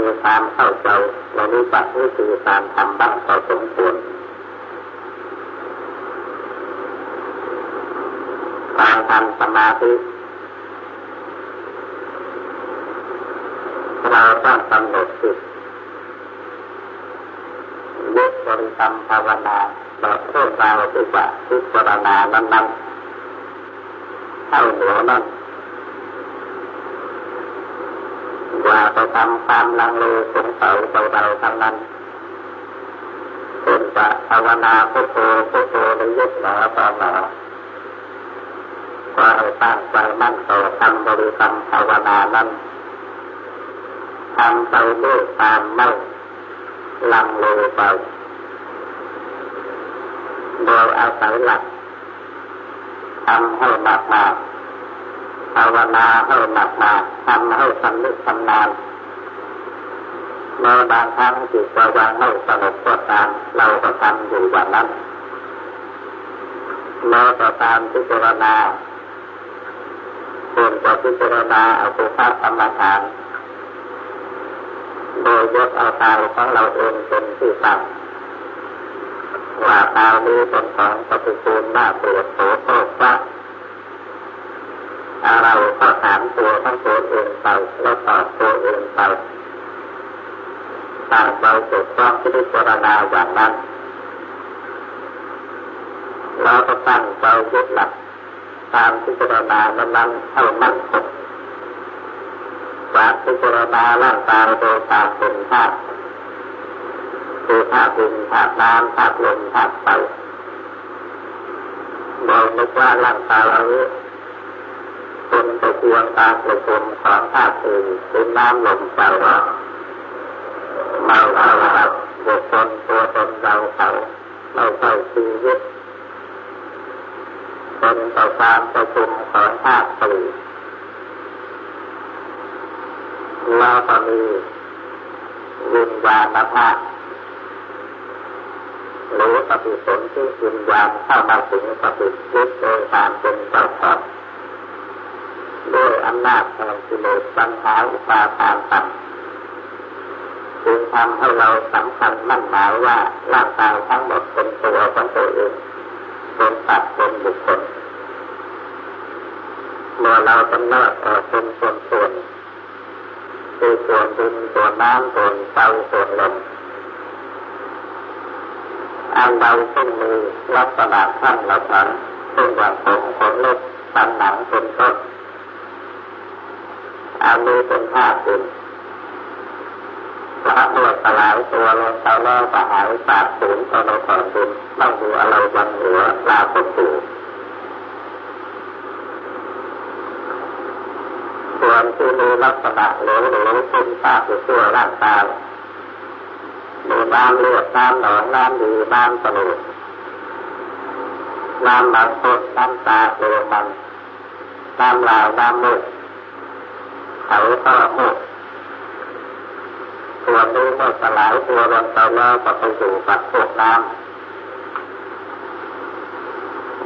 มีความเข้าใจในรู้จักวิธีการทำบ้างพอสมควรการทำสมาธิเราต้องกำหนดจิตยึดบริกรรมภาวนาแบบเรื่องราวที่ว่าพิจารณานั้นๆเข้าหัวนั้น ว่าไปทำความลังเลสงสัยเบาๆทั้งนั้นเป็นจะภาวนาพุทโธพุทโธในยึดหนาตอนหนาก็ให้ตั้งใจมั่นต่อทำบริกรรมภาวนานั้นทำไปด้วยความไม่ลังเลไปโดยอาศัยหลักทำให้หนักมา ภาวนาให้หนักมาทำให้สำนึกสำนานเมื่อบางครั้งจิตเรายังไม่สงบก็ตามเราก็ทำอยู่อย่างนั้นเราก็ตามพิจารณาควรจะพิจารณาเอาตัวภาพกรรมฐานโดยยกเอาตาของเราเองเป็นที่ตั้งว่าตานี้เป็นของปฏิปูลน่าปวดโสโครกว่าเราก็ถามตัวทั้งตัวเองไปแล้วตอบตัวเองไปตั้งใจจดจ้องพิจารณาอย่างนั้นเราก็ตั้งใจยึดหลักตามพิจารณานั้นๆเท่านั้นวามพิจารณาร่างกายโดยตามเป็นธาตุคือธาตุดินธาตุน้ำธาตุลมธาตุไฟเราไม่ว่าร่างกายเรา เป็นตะเกียงตามประชุมของธาตุอื่นเป็นน้ำลมไฟเราเราเราบุคคลตัวตนเราเขาเราเข้าชีวิตเป็นต่อการประชุมของธาตุสี่เราก็มีวิญญาณธาตุรู้ปฏิสนธิวิญญาณเข้ามาถึงปฏิจิโดยการเป็นเจ้าขอ ด้วยอำนาจแห่งกิเลสปัญหาอุปาทานต่ำจึงทำให้เราสำคัญมั่นหมายว่าร่างกายทั้งหมดเป็นตัวของตัวเองเป็นสัตว์เป็นบุคคลเมื่อเรากำเนิดเป็นส่วนส่วนคือส่วนดินส่วนน้ำส่วนไฟส่วนลมอันใดซึ่งมีลักษณะขั้นหล่านั้นซึ่งอย่างผมขนเล็บตันหนังเป็นต้น อันนี้เป็นธาตุดินพระตัวสลายตัวลงไปแล้วก็หายสาบสูญต่อในแผ่นดินต้องมีอะไรบังหัวปรากฏอยู่ส่วนที่มีลักษณะเหลวหรือเป็นซากอยู่ตัวร่างกายมีน้ำเลือดน้ำหนองน้ำดีน้ำสนุกน้ำบางต้นน้ำตาโลมันน้ำลาวน้ำมุก ขาก็มุกส่วนนี้เมื่อสลายตัวลงไปแล้วก็ไปอยู่กับพวกน้ำ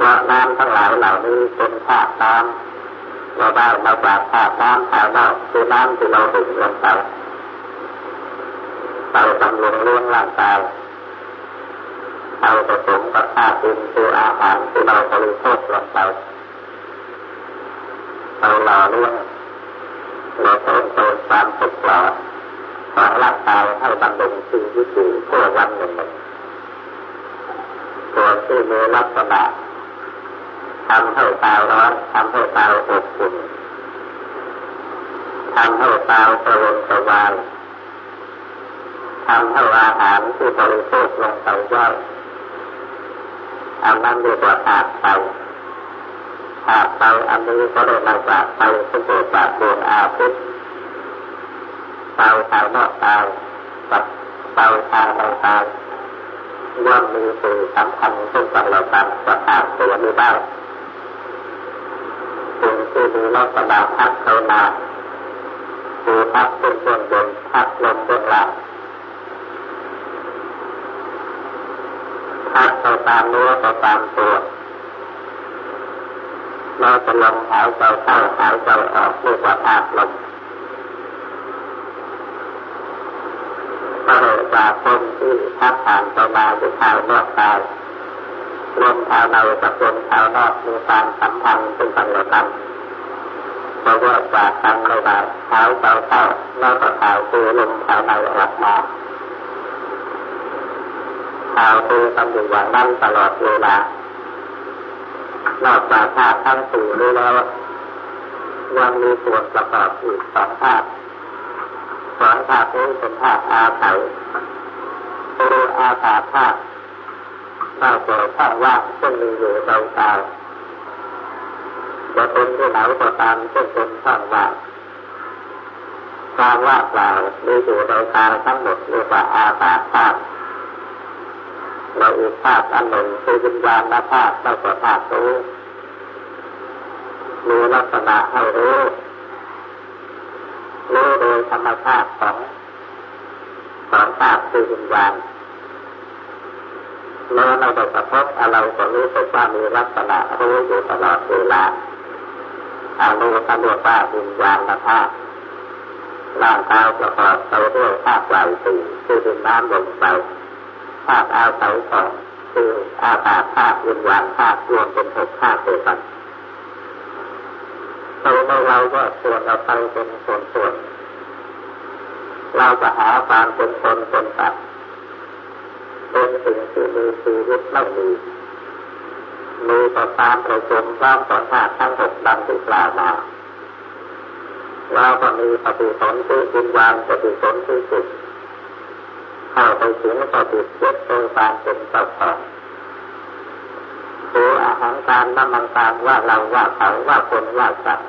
ว่าน้ำทั้งหลายเหล่านี้เป็นธาตุน้ำเราได้มาจากธาตุน้ำภายนอกคือน้ำที่เราดื่มลงไปเราบำรุงเลี้ยงร่างกายเราผสมกับธาตุดินคืออาหารที่เราบริโภคลงไปเราหล่อเลี้ยง เราเพิ่มเติมความสุขหล่อของร่างกายให้บำรุงชีวิตอยู่ทั่ววันหนึ่งส่วที่มีลักษณะทำให้ตาร้อนทำให้ตาอบอุ่นทำให้ตาสระวนสวายทำให้อาหารที่บริโภคลงไปย่อยอันนั้นเรียกว่าธาตุไฟ ธาตุไฟอันนี้ก็ได้มาจากไฟที่เกิดจากดวงอาทิตย์ตาภายนอกตายกับเตาภายในตายย่อมมีสื่อสำคัญซึ่งกันและกันประกาศตัวนี้ได้สิ่งที่มีลักษณะพักเขานาคือพักเป็นเบื้องบนพักลมเบื้องล่างพักไปตามเนื้อไปตามตัว เราจะลมหายใจเข้าหายใจออกเรียกว่าธาตุลมก็เลยจากคนที่พักผ่านไปมาอยู่ภายนอกกายลมภายในกับลมภายนอกมีความสัมพันธ์ซึ่งกันและกันเพราะว่าจากกันไม่ได้เท้าเท้าเท้าแล้วก็เท้าคือลมภายในออกมาเท้าคือทำอยู่อย่างนั้นตลอดเวลา นอกจากธาตุทั้งสี่นี้แล้วยังมีส่วนประกอบอีกสองธาตุสองธาตุนี้เป็นธาตุอาศัยคืออาสาธาตุถ้าเกิดช่องว่างซึ่งมีอยู่ในกายจะเป็นที่ไหนก็ตามซึ่งเป็นช่องว่างความว่างเปล่ามีอยู่ในกายทั้งหมดเรียกว่าอาสาธาตุเราอีกธาตุอันหนึ่งคือวิญญาณธาตุเราก็ธาตุรู้ มีลักษณะให้รู้รู้โดยธรรมชาติของของธาตุคือวิญญาณเมื่อเราได้กระทบอะไรก็รู้สึกว่ามีลักษณะรู้อยู่ตลอดเวลาอารู้ก็เรียกว่าวิญญาณธาตุร่างกายประกอบไปด้วยธาตุไหลสี่คือดินน้ำลมไฟธาตุอาศัยสองคืออาตาธาตุวิญญาณธาตุรวมเป็นหกธาตุด้วยกัน เราเราก็ส่วนเราไปเป็นส่วนส่วนเราจะหาความเป็นคนเป็นสัตว์เป็นสิ่งที่มีชีวิตไม่มีมีต่อตามประชุมตามต่อธาตุทั้งหกดังที่กล่าวมาเราก็มีปฏิสนธิวิญญาณปฏิสนธิจิตเข้าไปถึงปฏิเสธโดยการเป็นเจ้าของตัวอาหารการน้ำมันการว่าเราว่าเขาว่าคนว่าสัตว์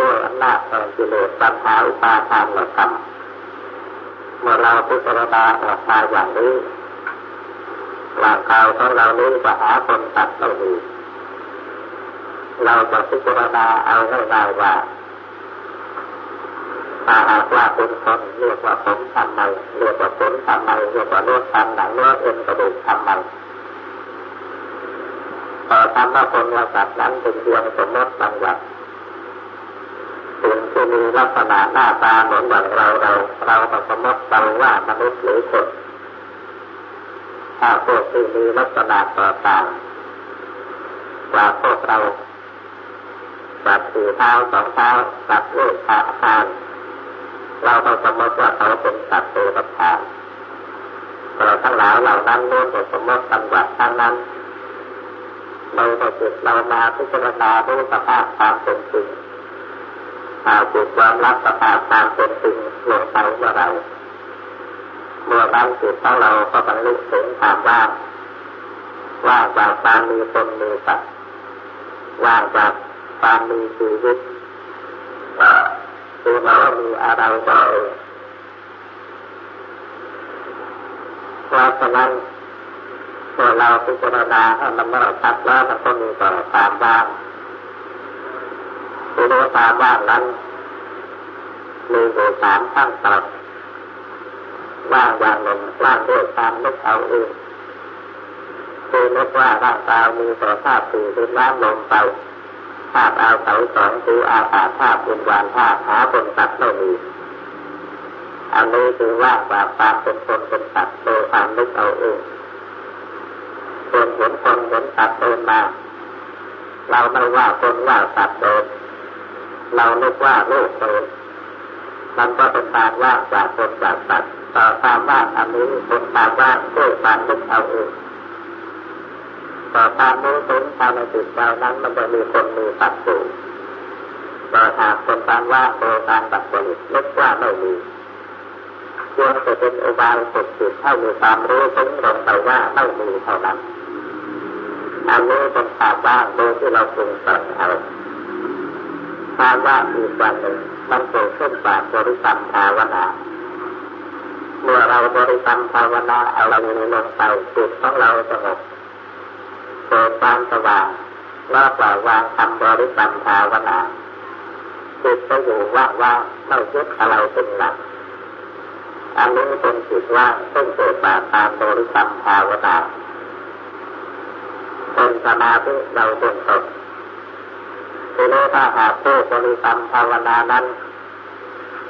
ด้วยอำนาจแห่งกิเลสปัญหาอุปาทานและกรรมเมื่อเราพิจารณาออกมาอย่างนี้ร่างกายของเรานี้จะหาคนตัดเราดีเราจะพิจารณาเอาง่ายๆว่าถ้าหากว่าเป็นคนเรียกว่าผมทำไมเรียกว่าผมทำไมเรียกว่าเลือดทำหนังเลือดเอ็นกระดูกทำไมต่อธรรมะคนว่าสัตว์นั้นเป็นเพียงสมมติบัญญัติ สิ่งที่มีลักษณะหน้าตาเหมือนอย่างเราเราเราสมมติเราว่ามนุษย์หรือคนถ้าพวกที่มีลักษณะต่อต่างกว่าพวกเราสัตว์สี่เท้าสองเท้าสัตว์โลกขาคานเราต้องสมมติว่าเขาเป็นสัตว์ตัวตับขาเราทั้งหลายเหล่านั้นล้วนแต่สมมติตังหวัดทั้งนั้นเราจะจิตเรามาพิจารณาดูสภาพความเป็นจริง หาวจิตความรับสภาพความเป็นจริงลงไปเมื่อเราเมื่อนั้นจิตของเราก็บรรลุถึงความว่างว่างจากความมีตนมีสัตว์ว่างจากความมีชีวิตคือเรามีอะไรก็เองเพราะฉะนั้นเมื่อเราพิจารณาให้มันเมื่อชัดแล้วมันก็มีต่อความว่าง คือรู้ามว่างนั้นมีอยู่สามขั้นตอนว่างอย่างหนึ่งว่างด้วยความนึกเอาเองคือนึกว่าร่างกายมีสภาพสี่ดินน้ำลมไฟธาตุอาศัยสองคืออาภาธาตุวิญญาณธาตุหาคนสัตว์ไม่มีอันนี้คือว่าแบบความเป็นคนเป็นสัตว์โดยความนึกเอาเองส่วนเห็นคนเห็นสัตว์เดินมาเราไม่ว่าคนว่าสัตว์เดิน เรานึกว่าโลกเดินมันก็เป็นการว่างจากคนจากสัตว์ต่อความว่าอันนี้เป็นความว่าด้วยความนึกเอาเองต่อความรู้สึกภายในจิตเรานั้นมันจะมีคนมีสัตว์อยู่ต่อหากคนการว่าโดยการตัดบริสุทธิ์ว่าไม่มีควรจะเป็นอุบายฝึกจิตให้มีความรู้สึกลงไปว่าไม่มีเท่านั้นอันนี้เป็นความว่างโดยที่เราปรุงแต่งเอา ควาว่างอีกวันหนึ่งมันเกิดขึ้นจากบริกรรมภาวนา เมื่อเราบริกรรมภาวนาเอาเราลงไปจิตของเราสงบเกิดความสว่างว่าปล่อยวางทำบริกรรมภาวนาจิตก็อยู่ว่างว่าไม่ยึดอะไรเป็นหลักอันนี้เป็นจิตว่างต้องเกิดจากตามบริกรรมภาวนาเป็นสมาธิเราเป็นตน ทีนี้ถ้าหากผู้บริกรรมภาวนานั้น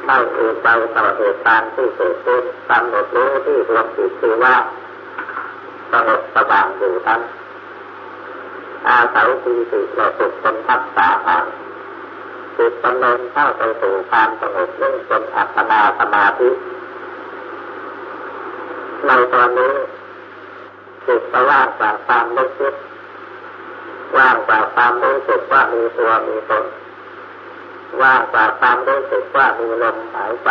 ไม่อื่นไปต่อเหตุการณ์ที่เกิดขึ้นกำหนดรู้ที่รวมจิตคือว่าสงบสว่างอยู่ทั้งอาศัยปีติเราสุขเป็นทักษะหางจิตดำเนินเข้าไปสู่ความสงบนิ่งจนอัปปนาสมาธิในตอนนี้จิตว่างจากความรู้สึก ว่างจากความรู้สึกว่ามีตัวมีตนว่างจากความรู้สึกว่ามีลมหายใจ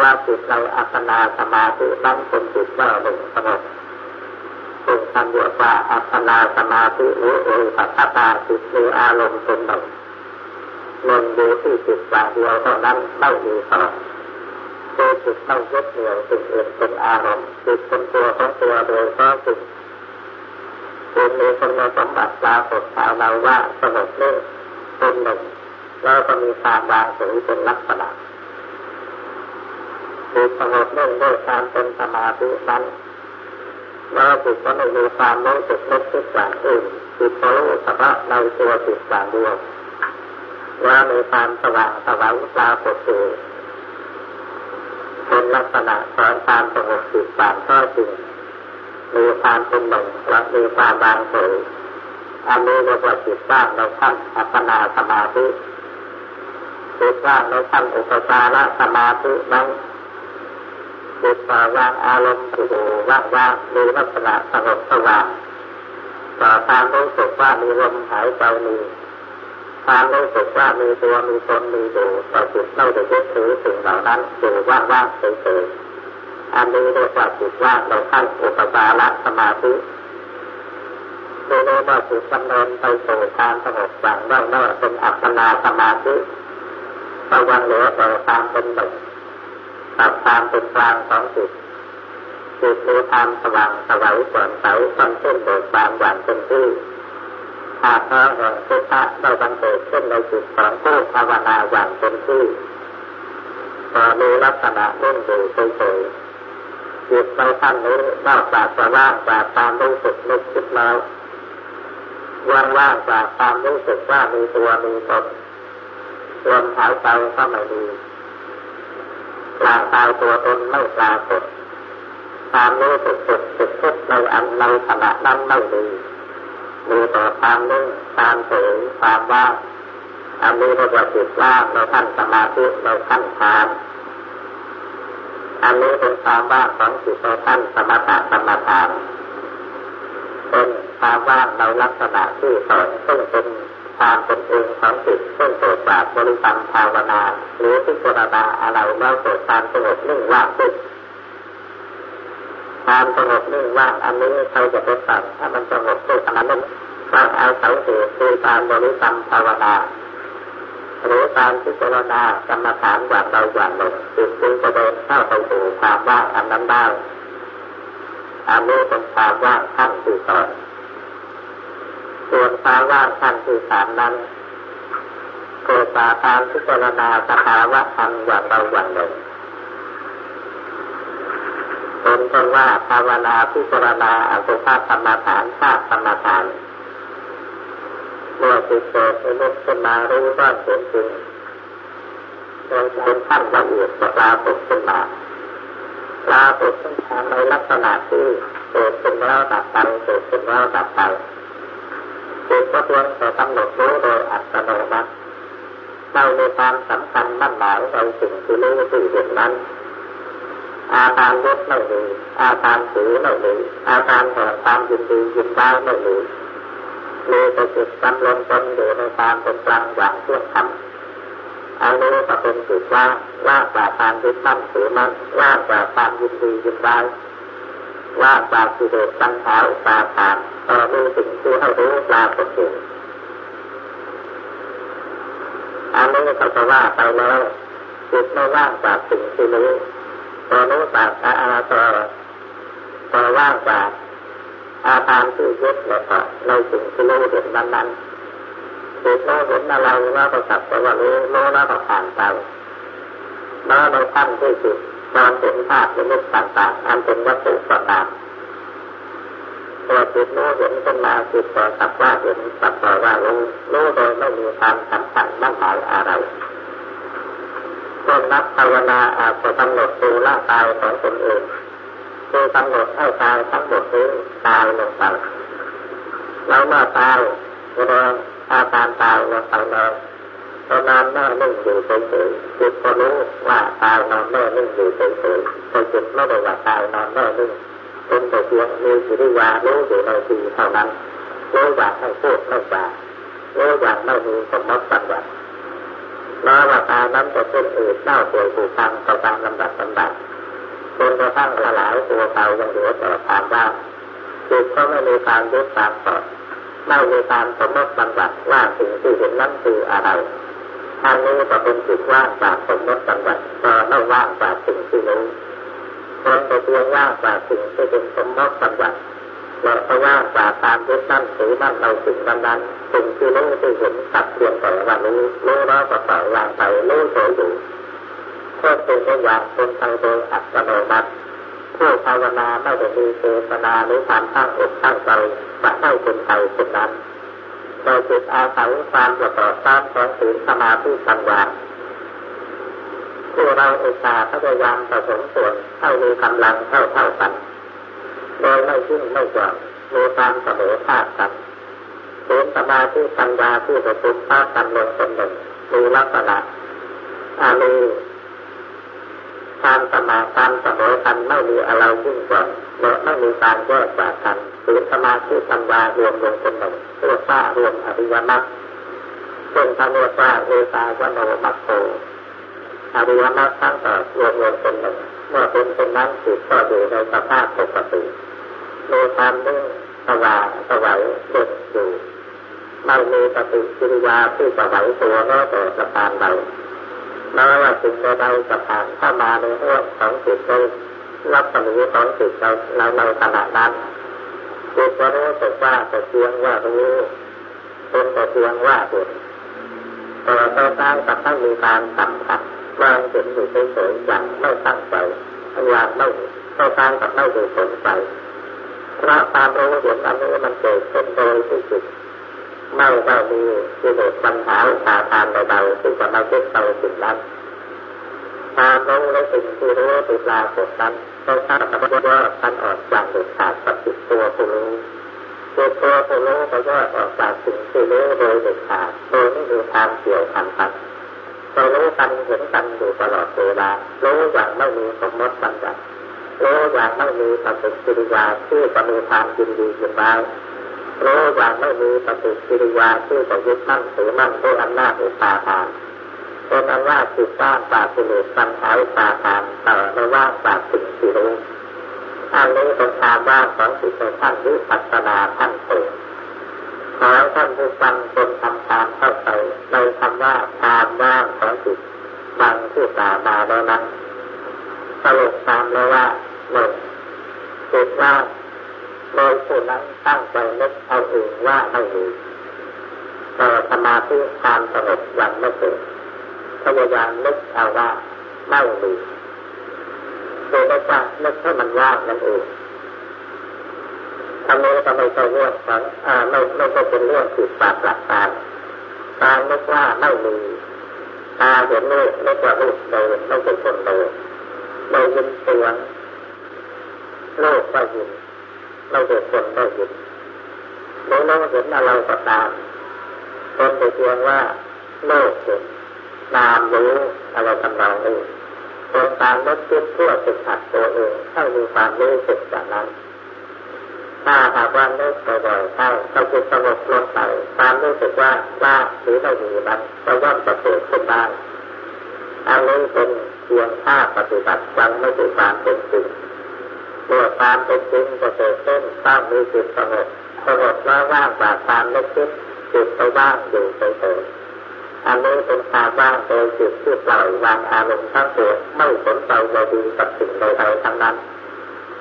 ว่าจิตเราอัปนาสมาธินั่งเป็นจิตว่าหนึ่งสงบเป็นคำเรียกว่าอัปนาสมาธิหรือเอปัตตาจิตมีอารมณ์เป็นหนึ่งลงดูที่จิตอย่างเดียวเท่านั้นไม่มีสองตัวจิตไม่ยึดเหนี่ยวสิ่งอื่นเป็นอารมณ์จิตเป็นตัวของตัวโดยเพราะจิต จึงมีคุณสมบัติปรากฏชาวเราว่าสงบนิ่งเป็นหนึ่งแล้วก็มีความวางเฉยเป็นลักษณะจิตสงบนิ่งด้วยการเป็นสมาธินั้นแล้วจิตก็ไม่มีความรู้สึกนึกคิดอย่างอื่นจิตรู้เฉพาะในตัวจิตอย่างเดียวว่ามีความสว่างสว่างปรากฏอยู่เป็นลักษณะของความสงบจิตบางข้อจริง มีความเป็นหนึ่งและมีความบางเฉยอันนี้เรียกว่าจิตว่างในขั้นอัปปนาสมาธิจิตว่างในขั้นอุปจารสมาธินั้นจิตปล่อยวางอารมณ์อยู่ว่างว่างมีลักษณะสงบสว่างต่อความรู้สึกว่ามีลมหายใจมีความรู้สึกว่ามีตัวมีตนมีอยู่ต่อจิตไม่ได้ยึดถือสิ่งเหล่านั้นอยู่ว่างว่างเฉยๆ อันนี้เรียกว่าจิตว่างในขั้นอุปจารสมาธิโดยกว่าจิตดำเนินไปสู่การสงบสังว่างนั่นเป็นอัปปนาสมาธิตะวันเหลือต่อความเป็นหนึ่งตัดความเป็นกลางของจิตจิตมีความสว่างสวัยเปิดเสาต้นเช่นเบิกบานหวานเป็นที่หากพระแห่งพุทธะได้บังเกิดขึ้นในจิตของผู้ภาวนาอย่างเป็นที่ก็มีลักษณะนิ่งอยู่เฉยๆ จิตในขั้นนี้นอกจากจะว่างจากความรู้สึกนึกคิดแล้วว่างว่างจากความรู้สึกว่ามีตัวมีตนรวมหายใจก็ไม่มีปลาตายตัวตนไม่ปรากฏความรู้สึกสุดสุดทุกในอันในขณะนั้นไม่มีมีต่ความนิ่งความเฉยความว่างอันนี้เรียกว่าจิตว่างในขั้นสมาธิในขั้นฌาน อันนี้เป็นความว่างของจิตในขั้นสมถะสมถานเป็นความว่างในลักษณะที่สอนซึ่งเป็นความเป็นเองของจิตซึ่งเกิดจากบริกรรมภาวนาหรือพิจารณาอะไรแล้วเกิดความสงบนิ่งว่างขึ้นความสงบนิ่งว่างอันนี้ใครจะไปสั่งถ้ามันสงบด้วยขนาดนั้นฟังเอาเสาเหตุคือการบริกรรมภาวนา รือการพิจารณากรรมฐานอย่างใดอย่างหนึ่งจิตจึงจะเดินเข้าไปสู่ความว่างอันนั้นได้อันนี้เป็นความว่างขั้นที่สองส่วนความว่างขั้นที่สามนั้นเกิดจากการพิจารณาสภาวะธรรมอย่างใดอย่างหนึ่งเป็นต้นว่าภาวนาพิจารณาอสุภะธรรมฐานธาตุธรรมฐานเมื่อจิตเกิดนึกขึ้นมารู้ว่าเห็นจริงจนเป็นขั้นละเอียดปรากฏขึ้นมาปรากฏขึ้นมาในลักษณะที่เกิดขึ้นแล้วดับไปเกิดขึ้นแล้วดับไปจิตก็ควรจะกำหนดรู้โดยอัตโนมัติเราในความสำคัญมั่นหมายในสิ่งที่รู้ที่เห็นนั้น อาการลดไม่มีอาการถือไม่มีอาการแห่งความยินดียินได้ไม่มี มีแต่จิตกำลังตนอยู่ในความเป็นกลางอย่างเที่ยงธรรมอันนี้ก็เป็นจิตว่าว่าจากการยึดมั่นถือมั่นว่าจากความยินดียินได้ว่าจากกิเลสตัณหาอุปาทานต่อมีสิ่งที่ให้รู้ปรากฏอยู่อันนี้ก็จะว่าไปแล้วจิตไม่ว่างจากสิ่งที่รู้ต่อรู้จากอาต่อต่อว่างจาก อาการที่ยึดแล้วก็ในสิ่งที่รู้เห็นนั้นนั้นจิตรู้เห็นอะไรแล้วก็สักแต่ว่ารู้รู้แล้วก็ผ่านไปแล้วในขั้นที่จิตตอนเห็นภาพในรูปต่างๆอันเป็นวัตถุต่างตัวจิตรู้เห็นขึ้นมาจิตต่อสักว่าเห็นสักแต่ว่ารู้รู้โดยไม่มีความสำคัญมั่นหมายอะไรคนนักภาวนาอาจจะกำหนดดูร่างกายของตนเอง คือกำหนดให้กายทั้งหมดนี้ตายลงไปแล้วเมื่อตายแสดงอาการตายลงไปแล้วตอนนั้นน่านิ่งอยู่เฉยๆจิตก็รู้ว่าตายนอนแน่นิ่งอยู่เฉยๆแต่จิตไม่ได้ว่าตายนอนแน่นิ่งเป็นแต่เพียงมีสิริวารู้อยู่ในทีเท่านั้นรู้อย่างไม่พูดไม่จารู้อย่างไม่มีสมมติสัญญาแล้วว่าตานั้นจะเป็นอื่นเน่าเปื่อยผุพังต่อตามลำดับลำดับ จนกระทั่งละลายตัวเตายังเหลือแต่ทางว่างจิตก็ไม่มีการยึดตามต่อไม่มีการสมมติบัญญัติว่าสิ่งที่เห็นนั้นคืออะไรทางนี้ก็เป็นจิตว่างจากสมมติบัญญัติก็ไม่ว่างจากสิ่งที่รู้คนแต่เพียงว่างจากสิ่งที่เป็นสมมติบัญญัติเราก็ว่างจากการยึดนั่นถือนั่นเราสิ่งนั้นสิ่งที่รู้ที่เห็นตัดเพียงแต่ว่ารู้รู้แล้วก็ปล่อยวางไปรู้เฉยอยู่ ก็เป็นตัวอย่างเป็นไปโดยอัตโนมัติผู้ภาวนาไม่ได้มีเจตนาหรือความตั้งอกตั้งใจจะให้เป็นไปเป็นนั้นโดยจิตอาศัยความประกอบตามของศีลสมาธิปัญญาผู้เราอุตส่าห์พยายามผสมส่วนเท่ามีกำลังเท่าเท่ากันโดยไม่ยิ่งไม่กว่ามีความเสมอภาคกันศีลสมาธิปัญญาที่ประชุมภาคกันลงเป็นหนึ่งมีลักษณะอามี ความสมาการเสมอกันไม่มีอะไรยิ่งกว่าและไม่มีการแยกจากกันศีลสมาธิปัญญารวมลงเป็นหนึ่งเรียกว่ารวมอริยมรรคซึ่งท่านเรียกว่าเอตาวโนมัคโตอริยมรรคทั้งแต่รวมลงเป็นหนึ่งเมื่อเป็นเป็นนั้นจิตก็อยู่ในสภาพปกติมีความนิ่งสว่างสวัยเด่นอยู่ไม่มีปฏิกิริยาที่จะไหวตัวแม้แต่สะพานใด แม้ว่าสิ่งใดจะผ่านเข้ามาในเรื่องของจิตในลักษณะของจิตเราเราในขณะนั้นจิตก็รู้สึกว่าแต่เพียงว่ารู้เป็นแต่เพียงว่าเห็นแต่เราสร้างกับต้องมีการสัมผัสวางเห็นอยู่เฉยๆอย่างไม่ตั้งใจอย่างไม่เข้าสร้างกับไม่ดูสนใจเพราะความรู้เห็นอันนี้มันเกิดขึ้นโดยที่จิต ไม่ได้มีกิเลสปัญหาสาทานใดๆที่งจะมาเก็บเอาสิ่งนั้นความรู้และสิ่งที่รู้ติดลาสดนั้นก็ทราบว่าท่านออกจากเด็ดขาดกับจิตตัวผู้รู้จิตตัวผู้รู้ก็ย่อออกจากสิ่งที่รู้โดยเด็ดขาดโดยไม่มีความเกี่ยวพันกันเรารู้กันเห็นกันอยู่ตลอดเวลารู้อย่างไม่มีสมมติบัญญัติรู้อย่างไม่มีปฏิกิริยาที่จะมีความยินดียินร้าย รู้อย่างไม่มีปฏิกิริยาที่จะยึดมั่นถือมั่นด้วยอำนาจอุปาทานเป็นอันว่าจิตว่างจากกิเลสสังขารปาทานต่อไม่ว่างจากสิ่งที่รู้อันนี้เป็นความว่างของจิตในขั้นวิปัสสนาขั้นสูงขอท่านผู้ฟังเป็นทำตามเข้าใจในคำว่าความว่างของจิตฟังที่กล่าวมาแล้วนั้นสรุปตามเลยว่าหนึ่งจิตว่าง โดยผู้นั้นตั้งใจนึกเอาเองว่าไม่มีแต่สมาธิความสงบยังไม่เกิดพยายามนึกเอาว่าไม่มีโดยไม่ว่านึกให้มันว่างนั่นเองทำนี้ก็ไม่ใช่เรื่องของอ่าไม่ไม่ใช่เป็นเรื่องผิดปากหลักการการนึกว่าไม่มีตาเห็นรูปนึกว่ารูปเดินไม่เป็นคนเดินเรายินเสียงโลกก็ยิน เราเด็กคนได้ยินหรือเราเห็นอะไรก็ตามคนไปเพียงว่าโลกเห็นนามรู้อะไรทำนองนี้เป็นการลดจิตทั่วสึกหัดตัวเองให้มีความรู้สึกอย่างนั้น ถ้าหากว่านึกบ่อยๆเข้าก็จิตสงบลงไปความรู้สึกว่าว่าหรือไม่มีนั้นก็ย่อมจะเกิดขึ้นได้อันนี้เป็นเพียงท่าปฏิบัติยังไม่ถึงความเป็นจริง เมื่อความเป็นจริงจะเกิดขึ้นต้องมีจิตสงบสงบแล้วว่างจากความนึกคิดจิตไปว่างอยู่เฉยๆอันนี้เป็นความว่างโดยจิตที่ปล่อยวางอารมณ์ทั้งปวงไม่สนใจใดดีกับสิ่งใดๆทั้งนั้น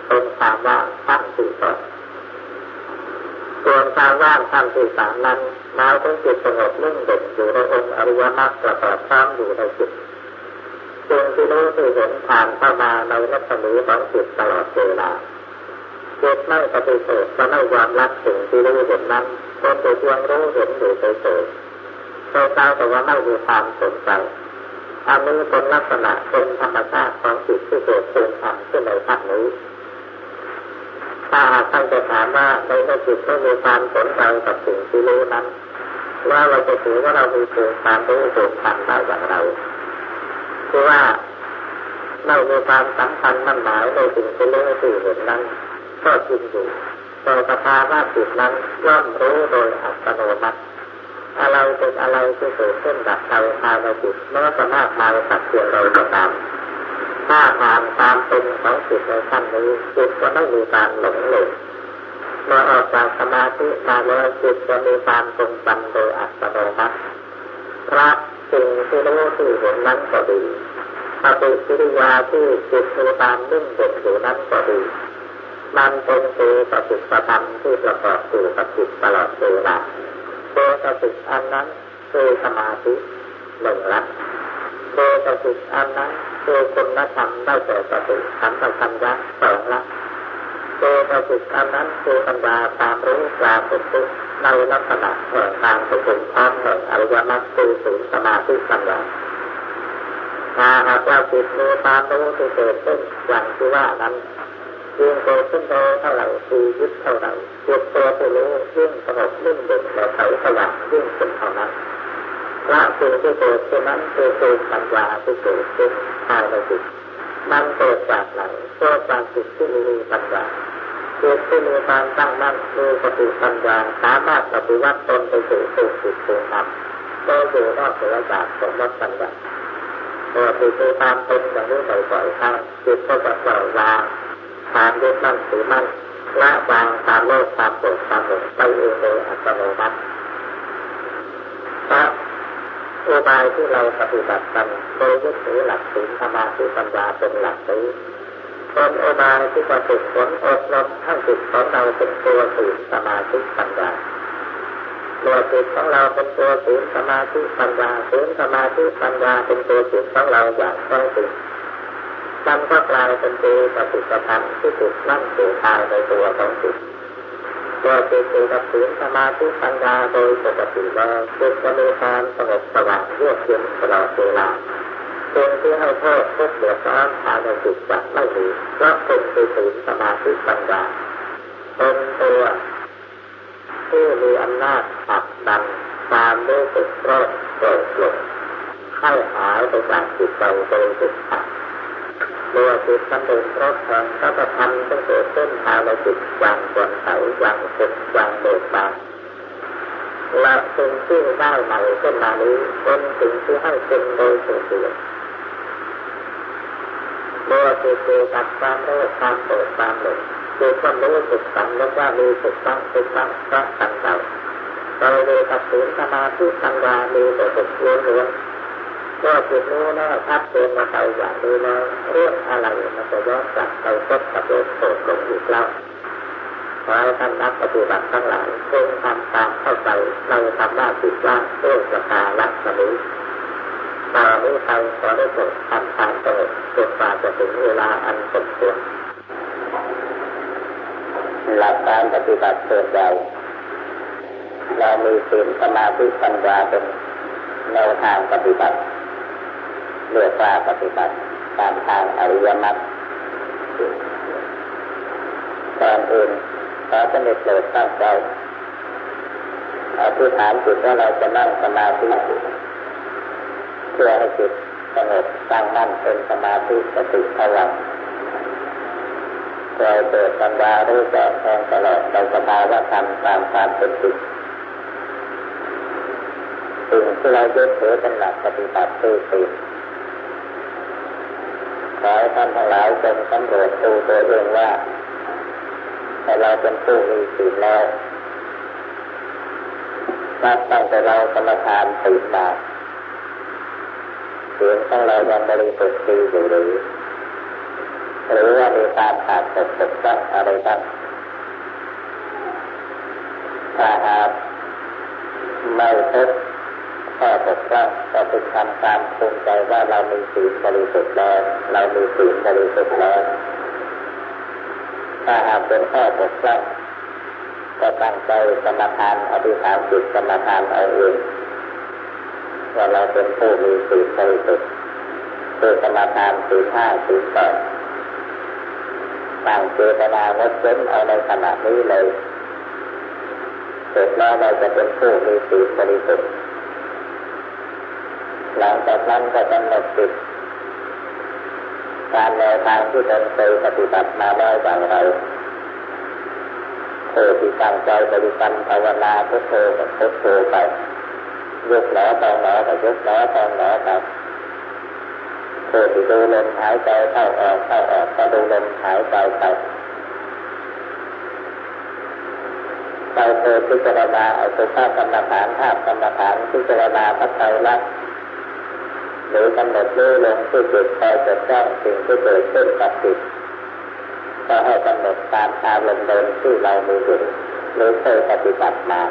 เป็นความว่างทั้งที่สองส่วนความว่างทั้งที่สามนั้นหมาถึงจิตสงบนิ่งเด่นอยู่ในองค์อริยมรรคประกอบพร้อมอยู่ในจิต สิ่งที่รู้ที่เห็นผ่านเข้ามาในรัศมีของจิตตลอดเวลาจิตไม่ปฏิเสธจะไม่ยอมรับสิ่งที่รู้เห็นนั้นเป็นแต่เพียงรู้เห็นอยู่เฉยๆโดยเจ้าแต่ว่าไม่มีความสนใจอันนี้เป็นลักษณะเป็นธรรมชาติของจิตที่เกิดเป็นธรรมขึ้นในภาคนี้ถ้าหากท่านจะถามว่าในเมื่อจิตไม่มีความสนใจกับสิ่งที่รู้นั้นว่าเราจะถือว่าเรามีเพียงความรู้เพียงธรรมได้อย่างไร คือว่าเรามีความสำคัญมั่นหมายในสิ่งที่รู้ที่เห็นนั้นก็จริงอยู่แต่สภาวะจิตนั้นย่อมรู้โดยอัตโนมัติอะไรเป็นอะไรที่เกิดขึ้นดับไปภายในจิตไม่ว่ามากมายสักเพียงใดก็ตามถ้าทานความเป็นของจิตในขั้นนี้จิตก็ไม่มีการหลงเหลงเมื่อออกจากสมาธิมาแล้วจิตจะมีความทรงจำโดยอัตโนมัติพระ สิ่งที่รู้ที่เห็นนั้นก็ดีปฏิกิริยาที่จิตมีความนิ่งเด่นอยู่นั้นก็ดี มันเป็นตัวปฏิปธรรมที่ประกอบอยู่กับจิตตลอดเวลาตัวปฏิอันนั้นคือสมาธิหนึ่งละตัวปฏิอันนั้นคือคุณธรรมได้แก่สติสัมปชัญญะสองละตัวปฏิอันนั้นคือปัญญาตามรู้ปราศทุก ในลักษณะแห่งการประชุมพร้อมแห่งอริยมรรคคือศูนย์สมาธิปัญญาถ้าหากว่าจิตมีความรู้ที่เกิดขึ้นอย่างที่ว่านั้นยิ่งเกิดขึ้นโตเท่าไหร่ชีวิตเท่าไหร่จิตตัวผู้รู้ยิ่งสงบยิ่งเด่นและใสสว่างยิ่งเป็นเท่านั้นละสิ่งที่เกิดขึ้นนั้นคือตัวปัญญาที่เกิดขึ้นภายในจิตมันเกิดจากไหนเกิดจากจิตที่มีปัญญา จิตที่มีความตั้งมั่นมีสติปัญญาสามารถปฏิวัติตนไปสู่สุขจิตสุขธรรมโดยอยู่นอกเหนือจากสมมติปัญญาพอจิตมีความเป็นอย่างนี้บ่อยๆครั้งจิตก็จะปล่อยวางความยึดมั่นถือมั่นละวางความโลภความโกรธความหลงไปเองโดยอัตโนมัติพระอุบายที่เราปฏิบัติกันโดยยึดถือหลักศีลสมาธิปัญญาเป็นหลักนี้เป็ นอบายที่ประสิทธิ์ผลอบรมทั้งจิตของเราเป็นตัวศีลสมาธิปัญญาตัวจิตของเราเป็นตัวศีลสมาธิปัญญาศีลสมาธิปัญญาเป็นตัวจิตของเราอย่างแท้จริงมันก็กลายเป็นตัวปฏิปทาที่ถูกนั่งอยู่ภายในตัวของจิตตัวจิตอยู่กับศีลสมาธิปัญญาโดยปกติแล้วจิตจะมีความสงบสว่างเยือกเย็นตลอดเวลา สิ่งที่ให้โทษทุกเดือดร้อนภายในจิตจะไม่มีเพราะเป็นตัวศีลสมาธิปัญญาเป็นตัวที่มีอำนาจผลักดันความรู้สึกโรคโกรธหลงให้หายไปจากจิตเราโดยสุดท้ายเมื่อจิตสำเร็จรบแห่งพระธรรมต้องเกิดขึ้นภายในจิตอย่างกวนเขาอย่างสุดอย่างเบิกบานและสิ่งที่ได้ใหม่ขึ้นมานี้เป็นสิ่งที่ให้เป็นโดยสุดเดียว เมื่อจิตเกิดกับความรู้ความโกรธความหลงจิตก็รู้สึกสังแล้วว่ามีสุขบ้งสุขบ้างพระสังเก่าเราเลยกับศีลสมาธิปัญญามีแต่สุขล้วนล้วนก็จิตรู้แล้วชัดเจนมาไปอย่างนี้แล้วเรื่องอะไรมันจะย้อนกลับไปพบกับโลกโสดลงอีกแล้วขอให้ท่านนักปฏิบัติทั้งหลายเพ่งทำตามเข้าใจเราทำหน้าจิตว่าเรื่องสภาลักษณะตอนนี้ใครขอได้โปรดทำทางตลอดจนกว่าจะถึงเวลาอันสมควรหลักการปฏิบัติเกิดใหญ่เรามีศีลสมาธิปัญญาเป็นแนวทางปฏิบัติเรียกว่าปฏิบัติตามทางอริยมรรคตอนอื่นขอสนิทโปรดตั้งใจอธิษฐานจิตว่าเราจะนั่งสมาธิ พื่อให้จิตสงบตั้งมั่นเป็นสมาธิสติพลังคอยเกิดปัญญารู้แจ้งแทงตลอดในสภาวะธรรมตามความเป็นจริงสิ่งที่เรายึดถือเป็นหลักปฏิบัติคือสิ่งขอให้ท่านทั้งหลายจงสำรวจดูตัวเองว่าแต่เราเป็นผู้มีสิ่งแล้วนับตั้งแต่เรากรรมฐานตื่นมา เสียงของเรายังบริสุทธิ์ดีอยู่หรือหรือว่ามีการขาดตกตกต้องอะไรบ้างถ้าหากไม่พบข้อตกต้องก็เป็นคำตามภูมิใจว่าเรามีศีลบริสุทธิ์แล้วเรามีศีลบริสุทธิ์แล้วถ้าหากเป็นข้อตกต้องก็ตั้งใจสมทานอธิษฐานจิตสมทานเอาเอง ว่าเราเป็นผู้มีศีลบริสุทธิ์คือสมทานศีลห้าศีลแปดตั้งเจตนางดเว้นเอาในขณะนี้เลยเสร็จแล้วเราจะเป็นผู้มีศีลบริสุทธิ์หลังจากนั้นก็กำหนดจิตการแนวทางที่ตนเคยปฏิบัติมาได้อย่างไรเธอที่ตั้งใจปฏิบัติภาวนาพุทโธพุทโธไป ยกหนอตองหนอไปยกหนอตองหนอไปเธอที่ดูลมหายใจเข้าออกเข้าออกก็ดูลมหายใจไปไปเธอพิจารณาเอาสุภาพกรรมฐานภาพกรรมฐานพิจารณาพัฒนาลักหรือกำหนดรู้ลงที่จิตคอยจดจ้องสิ่งที่เกิดขึ้นกับจิตก็ให้กำหนดตามอารมณ์เดิมที่เรามีอยู่หรือเคยปฏิบัติมา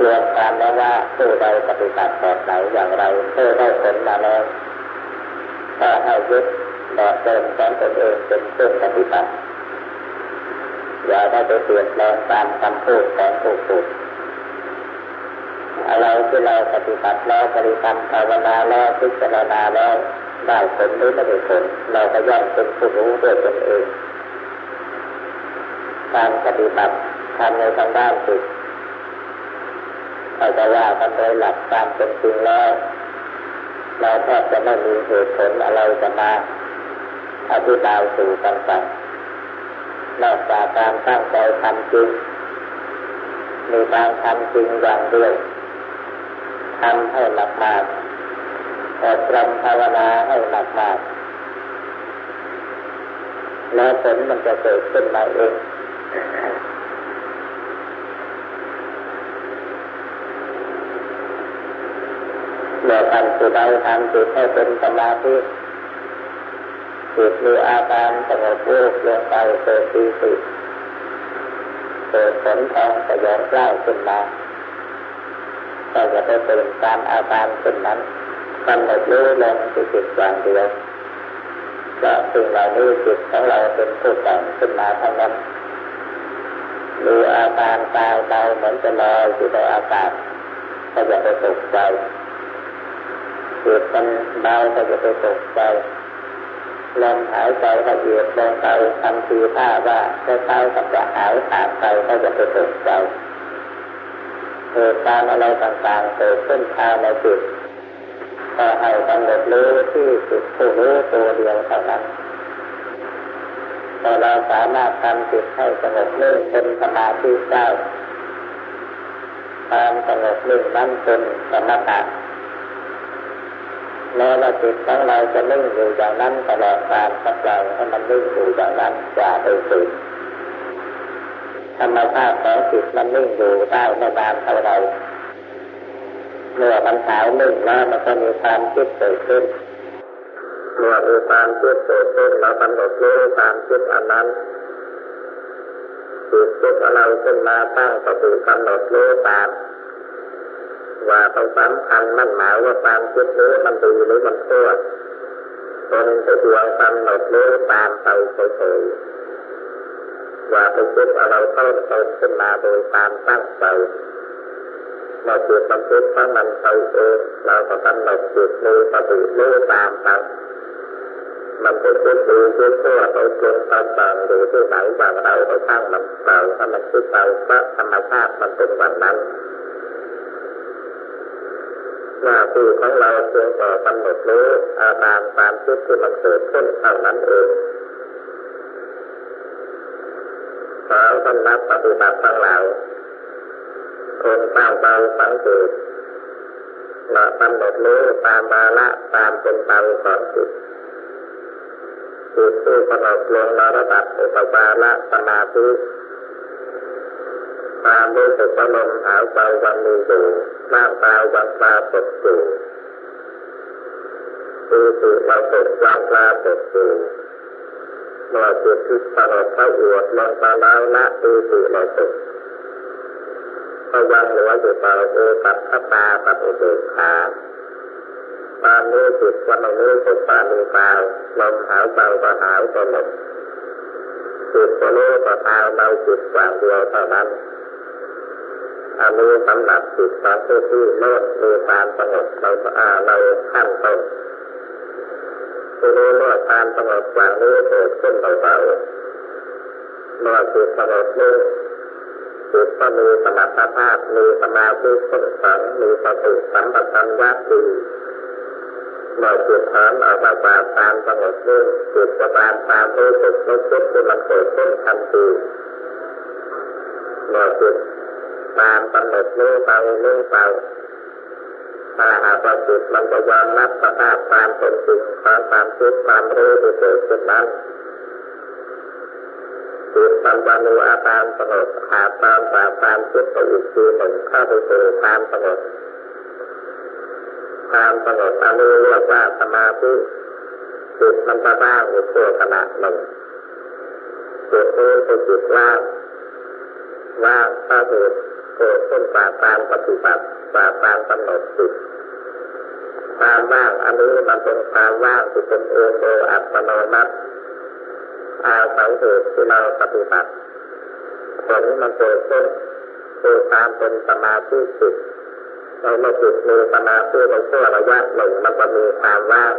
รวมความแล้วว่าผู้ใดปฏิบัติแบบไหนอย่างไรเพื่อได้ผลมาแล้วก็ให้ยึดแบบเดิมของตนเองเป็นเครื่องปฏิบัติอย่าได้ไปเปลี่ยนแปลงตามคำพูดของผู้พูดอะไรที่เราปฏิบัติแล้วปฏิบัติภาวนาแล้วพิจารณาแล้วได้ผลหรือไม่ได้ผลเราก็ย่อมเป็นผู้รู้ด้วยตนเองการปฏิบัติทำในทางด้านจิต เราจะว่ากันโดยหลักตามเป็นจริงแล้วเราแทบจะไม่มีเหตุผลอะไรจะมาอธิบายสู่กันฟังนอกจากการตั้งใจทำจริงมีการทำจริงอย่างเดียวทำให้หนักมากอบรมภาวนาให้หนักมากแล้วผลมันจะเกิดขึ้นมาเอง เมื่อทำจิตใดทำจิตให้เป็นสมาธิจิตมีอาการสงบรูปลงไปเกิดปีติเกิดผลทองสยองกล้าขึ้นมาก็จะไปเป็นการอาการขึ้นนั้นกำหนดรู้ลงที่จิตอย่างเดียวก็สิ่งเหล่านี้จิตของเราเป็นผู้แต่งขึ้นมาทั้งนั้นดูอาการกายเบาเหมือนจะลอยอยู่ในอากาศก็จะไปตกใจ จิตมันเบาก็จะไปตกใจลมหายใจละเอียดลงไปทำทีท่าว่าใกล้ๆกับจะหายขาดไปก็จะไปตกใจเหตุการณ์อะไรต่างๆเกิดขึ้นภายในจิตก็ให้กำหนดรู้ที่จิตผู้รู้ตัวเดียวเท่านั้นพอเราสามารถทำจิตให้สงบนิ่งเป็นสมาธิได้ความสงบนิ่งนั้นเป็นสมถะ แม้ว่าจิตของเราจะนิ่งอยู่อย่างนั้นตลอดการสักปล่อยให้มันนิ่งอยู่อย่างนั้นอย่าไปฝืนธรรมชาติของจิตมันนิ่งอยู่ได้ไม่นานเท่าไรเมื่อมันหายนิ่งแล้วมันก็มีความคิดเกิดขึ้นเมื่อมีความคิดเกิดขึ้นเรากำหนดรู้ความคิดอันนั้นจิตคิดอะไรขึ้นมาตั้งสติกำหนดรู้ตาม ว่าต้องสำคัญมั่นหมายว่าความคิดนี้มันดีหรือมันชั่วตนจะเพียงกำหนดรู้ตามไปเฉยๆว่าไปคิดอะไรเพิ่มเติมขึ้นมาโดยการตั้งใจเราจิตมันคิดทั้งมันไปเองเราก็กำหนดจิตมีสติรู้ตามไปมันเป็นคิดดีคิดชั่วไปจนต่างหรือที่ไหนอย่างเราไปตั้างมันเราถ้ามันคิดไปเพราะธรรมชาติมันเป็นแบบนั้น หน้าที่ของเราเพียงแต่กำหนดรู้อาการความคิดที่มันเกิดขึ้นเท่านั้นเองขอท่านนักปฏิบัติทั้งหลายคนตั้งใจสังเกตและกำหนดรู้ตามมาละตามเป็นไปของจิตจิตที่สงบลงในระดับอุปจารสมาธิความรู้สึกอารมณ์หายใจวันมีอยู่ ร่างกาวันปาสดอยู่คือจิตเราตกวันปาสดอยู่เมื่อจิตที่สงบเข้าอวดลงไปแล้วละคือจิตเราตกก็ยังหลืออยู่ต่อเอกัตตาปัจเบกขาตอนนี้จิตวันนี้จิตตามีกาลมหายใจก็หายไปหมดจิตก็รู้ก็ตายเราจิตอย่างเดียวเท่านั้น อันนี้สำหรับจิตของผู้ที่เลิศมีความสงบเราอาเราขั้นต้นผู้รู้เมื่อความสงบอย่างนี้เกิดขึ้นเบาๆเมื่อจิตสงบนี้จิตก็มีสมรรถภาพมีสมาธิขึ้นสังมีสติสัมปชัญญะดีเมื่อจิตถอนออกมาจากความสงบนี้จิตจะตามความรู้สึกนึกคิดที่มันเกิดขึ้นทันทีเมื่อจิต ตามกำหนดรู้ไปรู้ไปถ้าหากว่าจิตมันจะยอมรับสภาพความเป็นจริงของความคิดความรู้ที่เกิดขึ้นนั้นจิตมันจะมีอาการสงบขาดตามจาความคิดไปอีกทีหนึ่งเข้าไปสู่ความสงบความสงบอันนี้เรียกว่าสมาธิจิตมันจะว่างอยู่ชั่วขณะหนึ่งจิตนี้เป็นจิตว่างว่างถ้าเหตุ เกิดขึ้นจากการปฏิบัติจากการกำหนดจิตความว่างอันนี้มันเป็นความว่างที่เป็นเองโดยอัตโนมัติอาศัยเหตุที่เราปฏิบัติผลมันเกิดขึ้นคือความเป็นสมาธิจิตเราเมื่อจิตมีสมาธิในช่วงระยะหนึ่งมันจะมีความว่าง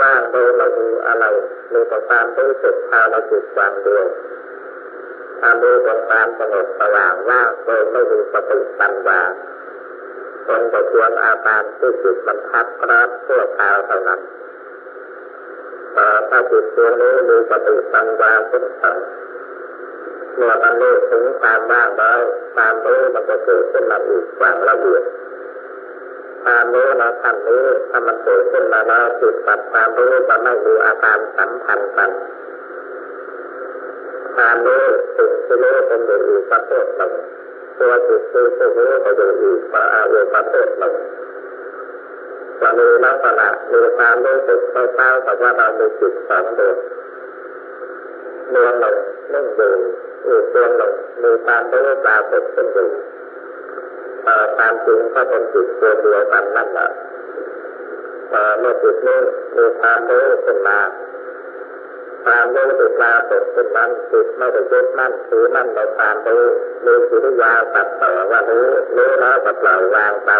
ว่างโดยไม่มีอะไรมีแต่ความรู้สึกภายในจิตอย่างเดียว ความรู้เป็นความสงบสว่างว่างโดยไม่มีสติปัญญาเป็นแต่เพียงอาการที่จิตมันพัดพลาดชั่วคราวเท่านั้นแต่ถ้าจิตตัวนี้มีสติปัญญาขึ้นตั้งเมื่อมันรู้ถึงความว่างแล้วความรู้มันจะเกิดขึ้นมาอีกอย่างละเอียดความรู้ในขั้นนี้ถ้ามันเกิดขึ้นมาแล้วจิตกับความรู้จะไม่มีอาการสัมพันธ์กัน ความรู้สิ่งที่รู้เป็นอยู่อีกประเภทหนึ่งตัวจิตคือผู้รู้ก็อยู่อีกประอาอยู่ประเภทหนึ่งจะมีลักษณะมีความรู้สึกเศร้าๆแต่ว่าเรามีจิตสองดวงดวงหนึ่งนิ่งอยู่อีกดวงหนึ่งมีความรู้ปรากฏขึ้นอยู่แต่ความจริงก็เป็นจิตดวงเดียวกันนั่นแหละแต่เมื่อจิตนี้มีความรู้ขึ้นมา ความรู้ติดปรากฏขึ้นนั้นจิตไม่ได้ยึดมั่นถือมั่นในความรู้มีจิริยาตัดต่อว่ารู้รู้แล้วก็ปล่อยวางไป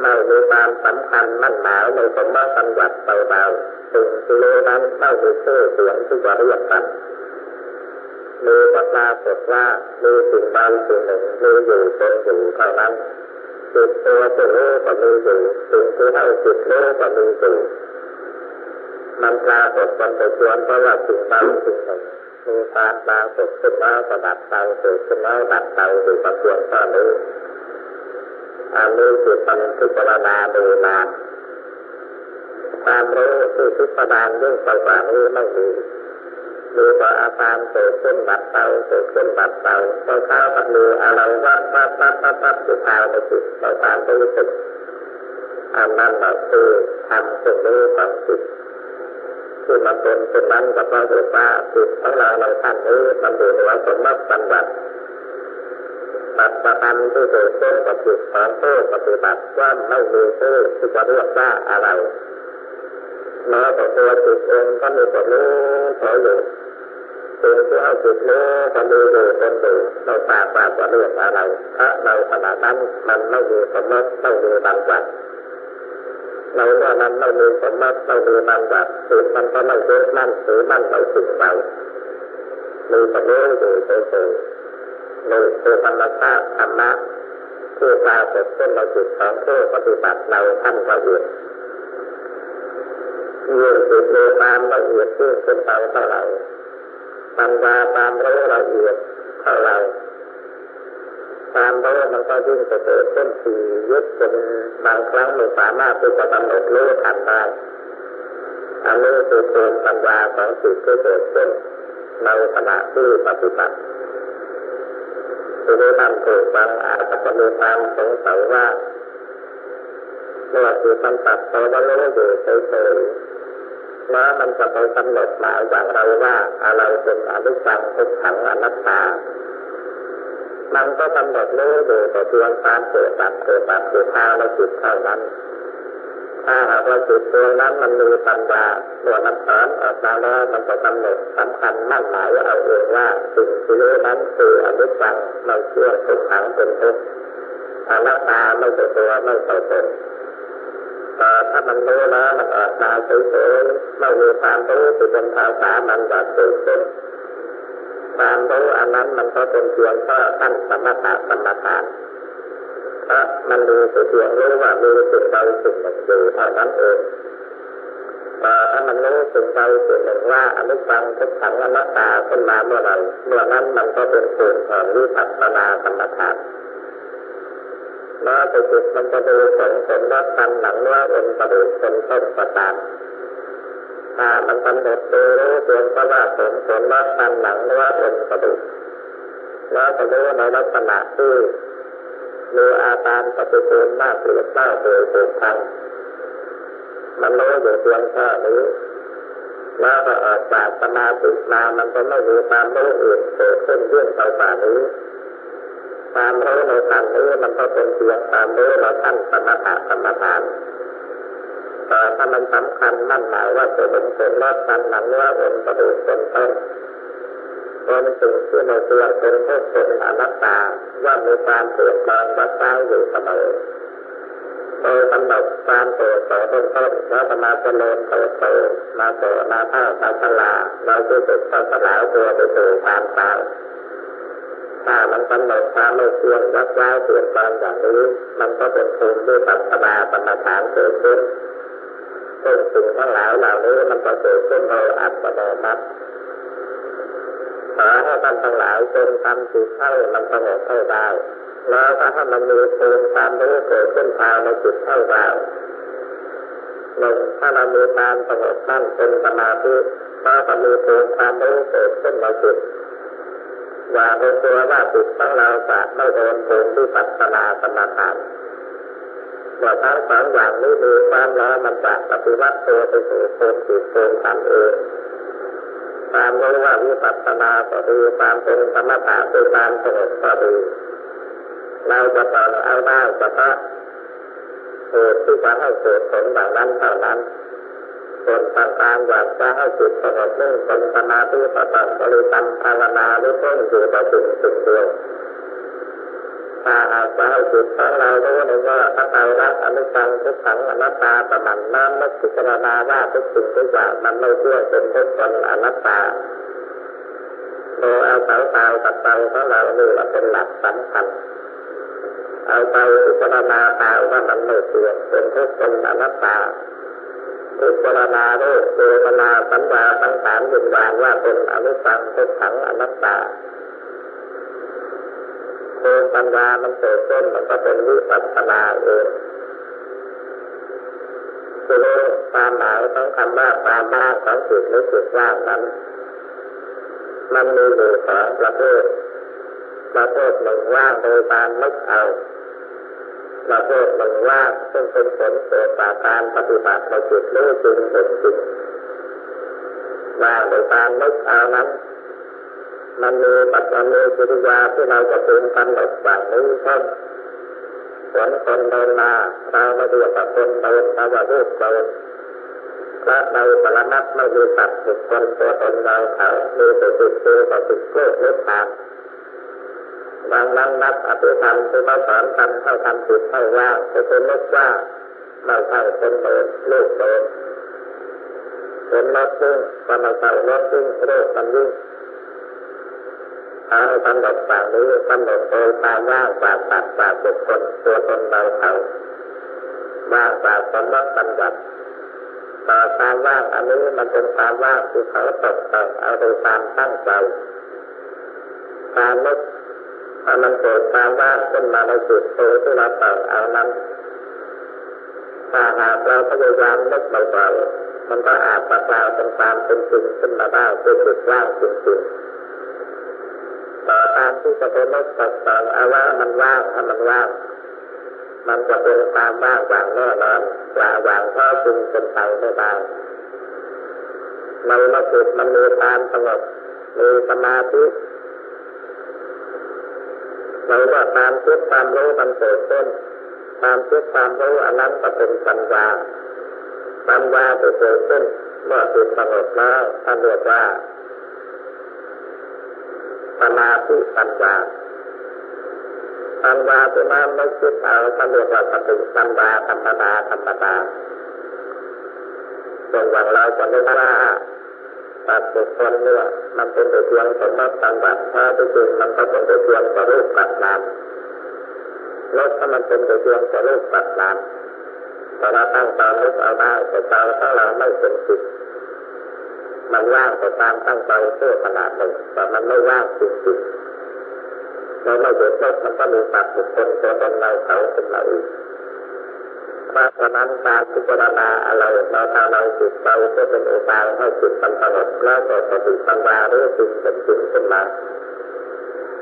ไม่มีความสำคัญมั่นหมายในสมมติปัญญัติเบาๆสิ่งที่รู้นั้นไม่มีชื่อเสียงที่จะเรียกกันมีก็ปรากฏว่ามีสิ่งใดสิ่งหนึ่งมีอยู่เป็นอยู่เท่านั้นจิตตัวที่รู้ก็มีอยู่สิ่งที่ให้จิตรู้ก็มีอยู่ มันปรากฏมันไปชวนเพราะว่าสิ่งใดสิ่งหนึ่งมีการปรากฏขึ้นแล้วก็ดับไปเกิดขึ้นแล้วดับไปอยู่กับเพียงแค่นี้อันนี้จิตมันพิจารณาดูนานความรู้ที่พิสดารเรื่องไปกว่านี้ไม่มีมีแต่อาการเกิดขึ้นดับไปเกิดขึ้นดับไปเช้าเช้าก็มีอะไรวัดวัดวัดวัดวัดอยู่ภายในจิตในความรู้สึกอันนั้นแหละคือทำสิ่งนี้ของจิต ที่มันเป็นเช่นนั้นก็เพระเหตุว่าจิตของเราในขั้นนี้มันอยู่ในวัสมมติปัญญาปัจจุบันที่เกิดขึ้นกับจิตของผู้ปฏิบัติว่าไม่มีผู้ที่จะเรียกว่าอะไรแม้แต่ตัวจิตเองก็มีแต่รู้เฉยอยู่สิ่งที่ให้จิตรู้ก็มีอยู่เป็นอยู่เราปากว่าจะเรียกอะไรเพราะในขณะนั้นมันไม่มีสมมติไม่มีบัญญัติ ในเมื่อนั้นไม่มีสมมติไม่มีบัญญัติจิตมันก็ไม่เยึดมั่นถือมั่นในสิ่งใดมีแต่เรู้องอยู่เฉยๆนี่คือธรรมชาติธรรมะทที่ปรากฏขึ้นในจิตของผู้ปฏิบัติเราท่านละเอียดยิ่งจิตมีความละเอียดยิ่งขึ้นไปเท่าไหร่ปัญญาความรู้ละเอียดเท่าไหร่ ความรู้มันก็ยิ่งจะเกิดขึ้นทียึดจนบางครั้งไม่สามารถที่จะกำหนดรู้ทันได้อันนี้คือภูมิปัญญาของจิตที่เกิดขึ้นในขณะที่ปฏิบัติคือได้ทำถูกบางอาจจะมีความสงสัยว่าเมื่อจิตมันตัดตัวมันรู้อยู่เฉยๆแล้วมันจะไปกำหนดหมายอย่างไรว่าอะไรเป็นอนิจจังทุกขังอนัตตา มันก็กำหนดรู้อยู่แต่เพียงการเกิดตัดเกิดตัดคือทางและจิตเท่านั้น ถ้าหากว่าจิตตัวนั้นมันมีปัญญาตัวมันสอนออกมาแล้วมันจะกำหนดสำคัญมั่นหมายเอาเองว่าสิ่งที่รู้นั้นคืออนิจจังไม่เชื่อทุกขังเป็นทุกข์อนัตตาไม่ใช่ตัวไม่ใช่ตนแต่ถ้ามันรู้แล้วมันออกมาเฉยๆไม่มีความรู้ที่เป็นภาษามันแบบเกิดขึ้น ความรู้อันนั้นมันก็เป็นเพียงแค่ขั้นสมถะสมถะเพราะมันดูเพียงรู้ว่ามีสิ่งใดสิ่งหนึ่งอยู่เท่านั้นเองแต่ถ้ามันรู้สิ่งใดสิ่งหนึ่งว่าอนุสังทุกขังอนัตตาขึ้นมาเมื่อไรเมื่อนั้นมันก็เป็นส่วนของวิปัสสนาสมถะแล้วไปจิตมันจะดูผลผลว่าตันหลังว่าอนประดุเป็นต้นประตาน ถ้ามันกำหนดดูรู้เพียงว่าผลผลว่าตันหลังว่าอนประดุแล้วจะรู้ในลักษณะที่มีอาการปฏิกูลมากเกลียดมากเลยถูกทางมันรู้อยู่เพียงแค่นี้แล้วก็ออกจากสมาธิมามันก็ไม่มีความรู้อื่นเกิดขึ้นเรื่องต่างๆนี้ความรู้ในทางนี้มันก็เป็นเพียงความรู้ในขั้นสมถะสมถาน แต่ถ้ามันสำคัญนั่นหมายว่าจะเป็นผลลดกันหลังว่าเป็นประดุเป็นต้นเป็นสิ่งที่ในตัวเป็นทุกเป็นอนัตตาว่ามีความเปลี่ยนแปลงวัดสร้างอยู่เสมอโดยกำหนดความโตโตต้นต้นแล้วมาเจริญโตโตมาโตมาเท่ามาสลาเราจะติดก็สลายตัวไปสู่ความตายถ้ามันกำหนดความไม่เที่ยงวัดว้าวเปลี่ยนแปลงอย่างนี้ มันก็เป็นภูมิด้วยปัจจาปัญญาเกิดขึ้น ซึ่งสิ่งทั้งหลายเหล่านี้มันก็เกิดขึ้นโดยอัตโนมัติขอให้ท่านทั้งหลายจงทำจิตให้มันสงบให้ได้แล้วถ้ามันมีภูมิความรู้เกิดขึ้นภายในจิตให้ได้หนึ่งถ้าเรามีการสงบนั่นเป็นสมาธิก็จะมีภูมิความรู้เกิดขึ้นในจิตว่าในตัวว่าจิตของเราจะไม่โดนภูมิที่ปัสนาสมาทาน ว่าทั้งสองอย่างนี้มีความแล้วมันจะปฏิวัติตัวไปสู่ภูมิจิตภูมิธรรมเองความรู้ว่าวิปัสสนาก็ดีความเป็นสมถะคือความสงบก็ดีเราจะต่อเอาได้เฉพาะเหตุที่จะให้เกิดผลแบบนั้นเท่านั้นส่วนต่างๆอยากจะให้จิตสงบนิ่งเป็นสมาธิประตั้งบริกรรมภาวนาหรือเพ่งอยู่ต่อสิ่งสิ่งเดียว ถ้าอาจจะให้จิตของเรารู้ในว่าถ้าเรารักอนิจจังทุกขังอนัตตาประมันน้ำนักพิจารณาว่าทุกสิ่งทุกอย่างมันไม่เที่ยงเป็นทุกข์เป็นอนัตตาโดยเอาสาตากับใจของเรานี่แหละเป็นหลักสำคัญเอาไปพิจารณาตาว่ามันไม่เที่ยงเป็นทุกข์เป็นอนัตตาพิจารณาด้วยเวทนาสัญญาสังขารวิญญาณว่าเป็นอนิจจังทุกขังอนัตตา ภูมิปัญญามันเกิดขึ้นมันก็เป็นวิปัสสนาเองคือตามหมายของคำว่าตามบ้างของจิตหรือจิตว่างนั้น มันมีอยู่สองประเภทประเภทหนึ่งว่างโดยการนึกเอาประเภทหนึ่งว่างซึ่งเป็นผลเกิดจากการปฏิบัติในจิตรู้จริงเห็นจริงว่างโดยการนึกเอานั้น มันมีปัจจัยมีกิริยาที่เราจะเป็นกันหนดแบบนี้เช่นฝนคนเดินมาเราไม่เรียกว่าคนเดินเราว่ารูปเดินและในปรมัตไม่มีสัตว์บุคคลตัวตนเราเขามีแต่จิดตคือต่อจิตโลกนิพพานดังนั้นนักอภิธรรมที่เขาสอนกันเข้าทำจิตเข้าว่าจะเป็นนึกว่าเราใช่คนเดินลูกเดินเป็นรถซึ่งก็ไม่ใช่รถซึ่งโรคมันยิ่ง เอาให้กำหนดแบบนี้กำหนดโดยความว่างจากตัดจากบุคคลตัวตนเราเขาว่างจากสมมติบัญญัติต่อความว่างอันนี้มันเป็นความว่างที่เขาตกแต่งเอาโดยความตั้งใจความนึกถ้ามันเกิดความว่างขึ้นมาในจิตตัวที่เราแต่งเอานั้นถ้าหากเราพยายามนึกบ่อยๆมันก็อาจประกาศเป็นความเป็นจริงขึ้นมาได้ด้วยจิตว่างจริงๆต่อ การที่จะเป็นนึกตกแต่งเอาว่ามันว่างถ้ามันว่าง มันจะเป็นความว่างอย่างแน่นอนว่าวางแท้จริงเป็นไปไม่ได้ในมื่อจิตมันมีความสงบมีสมาธิเราว่าความคิดความรู้มันเกิดขึ้นความคิดความรู้อันนั้นก็เป็นปัญญาปัญญาที่เกิดขึ้นเมื่อจิตสงบแล้วท่านเรียกว่า สมาธิปัญญาปัญญาที่นั้นไม่คิดเอาท่านเรียกว่าสติปัญญาธรรมดาธรรมดาส่วนอย่างเราจะไม่ว่าตัดบุคคลเนี่ยมันเป็นแต่เพียงสมมติบัติถ้าที่จริงมันก็เป็นแต่เพียงแต่รูปตัดนามลดถ้ามันเป็นแต่เพียงแต่รูปตัดนามแต่เราตั้งตามนึกเอาได้แต่ใจถ้าเราไม่เป็นจิต มันว่างแต่ตามตั้งใจเพื่อขนาดหนึ่งแต่มันไม่ว่างจริงๆเราไม่เห็นลดมันก็มีตัดบุคคลตัวตนเราเขาเป็นเราอีกเพราะฉะนั้นการพิจารณาอะไรเราทำเราจิตเราจะเป็นอุบายให้จิตมันสงบแล้วก็สติปัญญาหรือจิตเป็นจริงขึ้นมา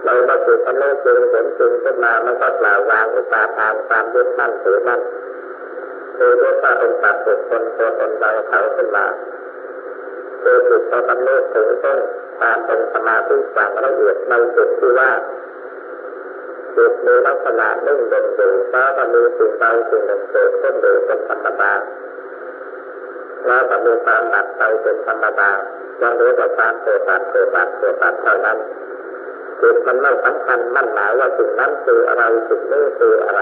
เรามาจิตมันเริ่มจริงเห็นจริงขึ้นมามันก็กล่าววางอุปาทานความยึดมั่นถือมั่นคือเรียกว่าเป็นตัดบุคคลตัวตนเราเขาขึ้นมา คือจิตเรากำเนิดถึงต้นความเป็นสมาธิอย่างละเอียดในจุดที่ว่าจิตมีลักษณะนิ่งเด่นอยู่แล้วก็มีสิ่งใดสิ่งหนึ่งเกิดขึ้นอยู่เป็นธรรมดาแล้วก็มีความดับไปเป็นธรรมดายังรู้แต่ความเกิดดับเกิดดับเกิดดับเท่านั้นจิตมันไม่สำคัญมั่นหมายว่าสิ่งนั้นคืออะไรสิ่งนี้คืออะไร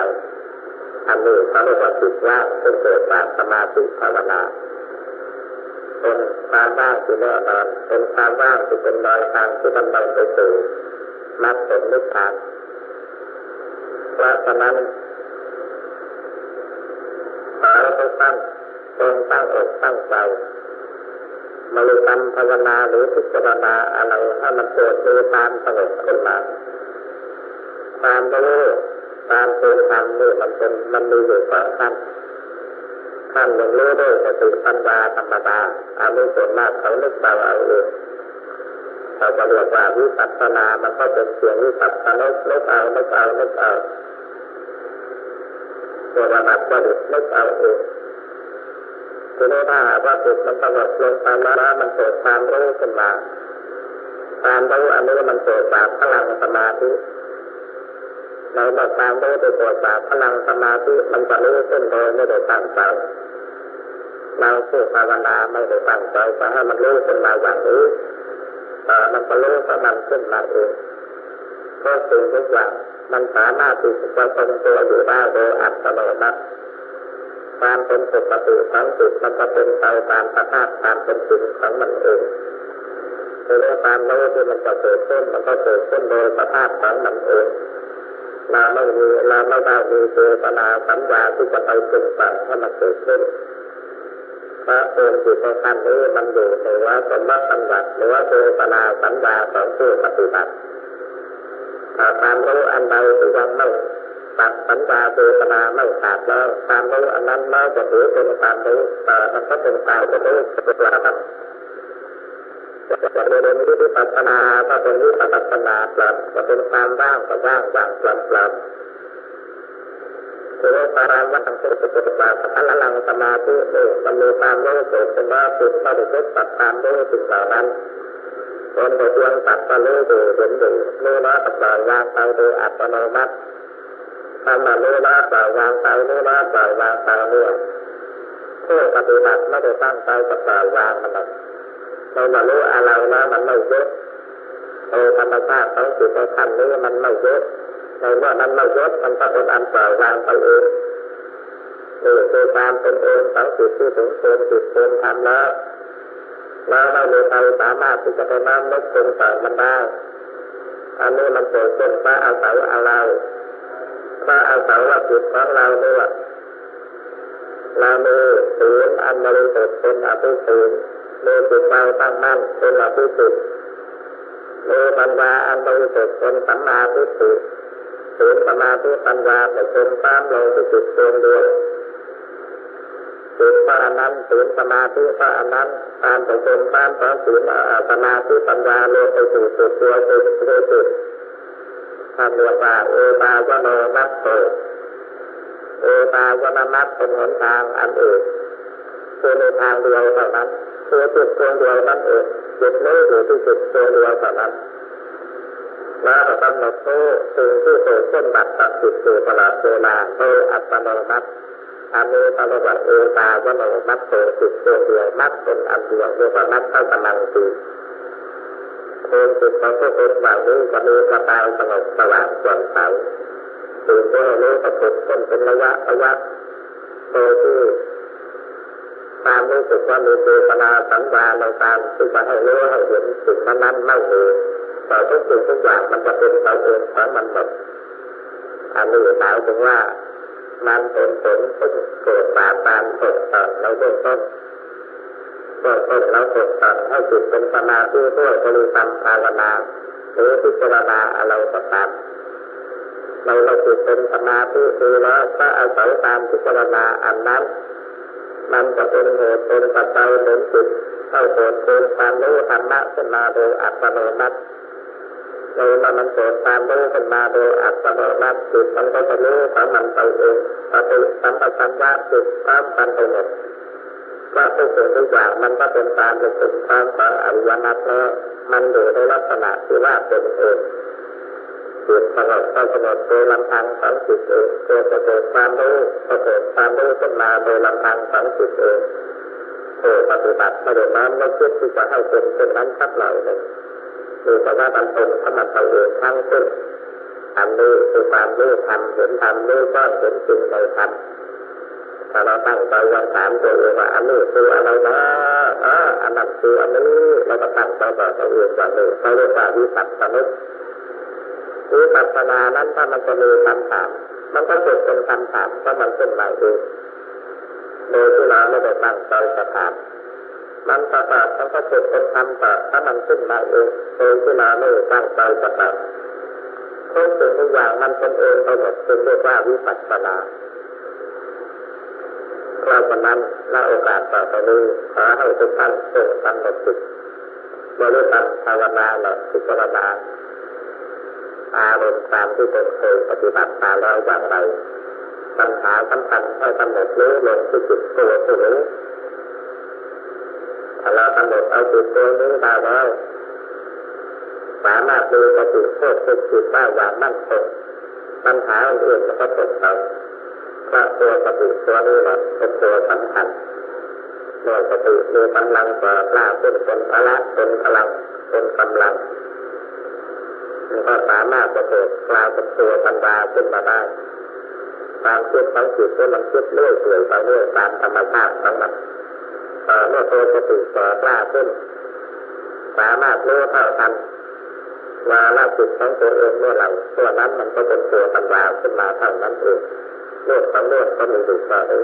อันนี้เขาเรียกว่าจิตว่างซึ่งเกิดจากสมาธิภาวนา เป็นความว่างที่แน่นอน เป็นความว่างที่เป็นรอยทางที่ดำเนินไปสู่มรรคผลนิพพานเพราะฉะนั้นขอให้ทุกท่านจงตั้งอกตั้งใจมริกรรมภาวนาหรือพิจารณาอะไรให้มันเกิดมีความสงบขึ้นมาความรู้ความเป็นธรรมนี่มันเป็นมันมีอยู่สองขั้น ขั้นหนึ่งรู้ด้วยสติปัญญาธรรมดาอันนี้ส่วนมากเขานึกเบาเอาเองเราจะเรียกว่าวิปัสสนา มันก็เป็นเสียงวิปัสสนานึกเอานึกเอานึกเอาตัวระดับประดิษฐ์นึกเอาเองทีนี้ถ้าว่าจิตมันสงบลงตามแล้วมันเกิดความรู้ขึ้นมาความรู้อันนี้มันเกิดจากพลังสมาธิเมื่อความรู้ไปเกิดจากพลังสมาธิมันจะรู้ขึ้นโดยไม่ได้ตั้งใจ เราผู้ภาวนาไม่ได้ตั้งใจจะให้มันรู้ขึ้นมาอย่างนี้มันก็รู้เพราะมันขึ้นมาเองเพราะสิ่งทุกอย่างมันสามารถที่จะทรงตัวอยู่ได้โดยอัตโนมัติความเป็นปกติของจิตมันจะเป็นไปตามสภาพตามเป็นจริงของมันเองคือความรู้ที่มันจะเกิดขึ้นมันก็เกิดขึ้นโดยสภาพของมันเองเราไม่มีเราไม่ได้มีเจตนาสัญญาที่จะไปจึงสั่งให้มันเกิดขึ้น พราะเองจิตในขั้นนี้มันอยู่ในว่าสมมติสัญญาหรือว่าเจตนาสัญญาของผู้ปฏิบัติถ้าความรู้อันใดที่ยังไม่ตัดสัญญาเจตนาไม่ขาดแล้วความรู้อันนั้นแม้วจะถือเป็นความรู้แต่มันก็เป็นความรู้เป็นระดับจะเรียนรู้วิปัสสนาถ้าเป็นวิปัสสนาปรับจะเป็นความว่างก็ว่างว่างปรับปรับ คือว่าปาราวัตถุสุขภาพพลังสมาธินี่มันมีความรู้สึกเป็นว่าจิตไม่ได้ยึดตัดความรู้สิ่งเหล่านั้นเป็นแต่เพียงตัดก็รู้ดูเห็นดูรู้แล้วก็ปล่อยวางไปโดยอัตโนมัติทำมารู้แล้วปล่อยวางไปรู้แล้วปล่อยวางไปเรื่อยผู้ปฏิบัติไม่ได้ตั้งใจจะปล่อยวางมันหรอกเรามารู้อะไรนะมันไม่เยอะโดยธรรมชาติของจิตในขั้นนี้มันไม่เยอะ ในเมื่อมันไม่ยอะมันก็เป็นอันปล่อยวางไปเองนี่คือความเป็นเองของจิตที่ถึงเกินจิตเกินทำแล้วแล้วเราไม่มีใครสามารถที่จะไปน้ำนึกปรุงต่งมันได้อันนี้มันเกิดขึ้นเพราะอาศัยอะไรเพราะอาศัยว่าจิตของเราเนี่ยเรามีศีลอันบริสุทธิ์เป็นอภิศีลมีจิตเราตั้งมั่นเป็นอภิสุทธิ์มีปัญญาอันบริสุทธิ์เป็นสัมมาทิฏฐิ ศีลสมาธิปัญญาแต่เป็นตามลงที่จิตเองด้วยจิตพระอนันต์ศีลสมาธิพระอนันต์ตามไปเป็นตามพระศีลสมาธิปัญญาเลยไปสู่จิตตัวจิตตัวจิตท่านเรียกว่าเอตาวโนมัตโตเอตาวนามัตเป็นหนทางอันอื่นคือในทางเดียวเท่านั้นตัวจิตตัวเดียวนั่นเองจิตนี้อยู่ที่จิตตัวเดียวเท่านั้น แล้วกำหนดรู้สิ่งที่เกิดขึ้นดับตัดจิตอยู่ตลอดเวลาโดยอัตโนมัติอันนี้เขาเรียกว่าเอตาวโนมัตโตจิตตัวเดียวมัดเป็นอันเดียวเรียกว่ามัดเท่ากำลังตีเองจิตของผู้เป็นแบบนี้จะมีกระตายสงบสว่างส่วนใสตื่นตัวรู้ประกบต้นเป็นระยะระยะโดยที่ความรู้สึกว่ามีเจตนาสัญญาในการที่จะให้รู้ให้เห็นสิ่งนั้นๆไม่มี แต่ทุกสิ่งทุกอย่างมันจะเป็นไปเองของมันหมดอันนี้หมายถึงว่ามันเป็นผลที่เกิดจากการฝึกต่อในเบื้องต้นเบื้องต้นเราฝึกต่อให้จิตเป็นสมาธิด้วยบริกรรมภาวนาหรือพิจารณาอะไรก็ตามเราเราจิตเป็นสมาธิดีแล้วก็อาศัยตามพิจารณาอันนั้น มันจะเป็นเหตุเป็นปัจจัยเป็นจิตเข้าเกิดเป็นความรู้ธรรมะขึ้นมาโดยอัตโนมัติ โดยมันเกิดความรู้ขึ้นมาโดยอัตโนมัติจิตมันก็จะรู้ของมันไปเองปฏิสัมปชัญญะจิตตามกันไปหมดว่าทุกสิ่งทุกอย่างมันก็เป็นตามเป็นสิ่งตามของอริยมรรคแล้วมันอยู่ในลักษณะที่ว่าเป็นเองจิตสงบก็สงบโดยลำพังของจิตเองเกิดเกิดความรู้ก็เกิดความรู้ขึ้นมาโดยลำพังของจิตเองโอ้ปฏิบัติไม่ได้นั้นไม่คิดที่จะให้เป็นเป็นนั้นทับเหล่า เลยมีแต่ว่ามันเป็นธรรมะตัวเองทั้งสิ้นทำนี้คือความรู้ทำเห็นทำนี้ก็เห็นจริงในธรรมถ้าเราตั้งใจว่าถามตัวเองว่าอันนี้คืออะไรนะอ่าอันนั้นคืออันนี้เราก็ตั้งใจต่อตัวเองว่านี่เขาเรียกว่าวิปัสสนุวิปัสสนานั้นถ้ามันจะมีคำถามมันก็เกิดเป็นคำถามเพราะมันเป็นมาเองโดยที่เราไม่ได้ตั้งใจจะถาม มันประกาศมันก็เกิดเป็นคำตอบถ้ามันขึ้นมาเองโดยที่เราไม่ตั้งใจจะตอบทุกสิ่งทุกอย่างมันเป็นเองไปหมดเป็นเรียกว่าวิปัสสนาเราวันนั้นละโอกาสต่อไปนี้ขอให้ทุกท่านเกิดกำหนดจิตบริกรรมภาวนาหรือพิจารณาอารมณ์ตามที่ตนเคยปฏิบัติมาแล้วอย่างไรปัญหาสำคัญให้กำหนดรู้ลงที่จิตตัวผู้นี้ ถ้าเรากำหนดเอาจิตตัวนี้ได้แล้วสามารถมีสติโทษเป็นจิตได้อย่างมั่นคงปัญหาอื่นก็ตกไปเพราะตัวสติตัวนี้แหละเป็นตัวสำคัญเมื่อสติมีกำลังก่อกล้าเป็นเป็นพละเป็นพลังเป็นกำลังมันก็สามารถจะเกิดกลายเป็นตัวปัญญาขึ้นมาได้ความคิดของจิตที่มันคิดเรื่อยเปื่อยไปเรื่อยตามธรรมชาติของมัน เมื่อตัวสติต่อกล้าขึ้นสามารถรู้เท่าทันวาละจิตของตัวเองเมื่อไหร่ตัวนั้นมันก็เป็นตัวปัญญาขึ้นมาเท่านั้นเองโลกของโลกก็มีอยู่แค่นี้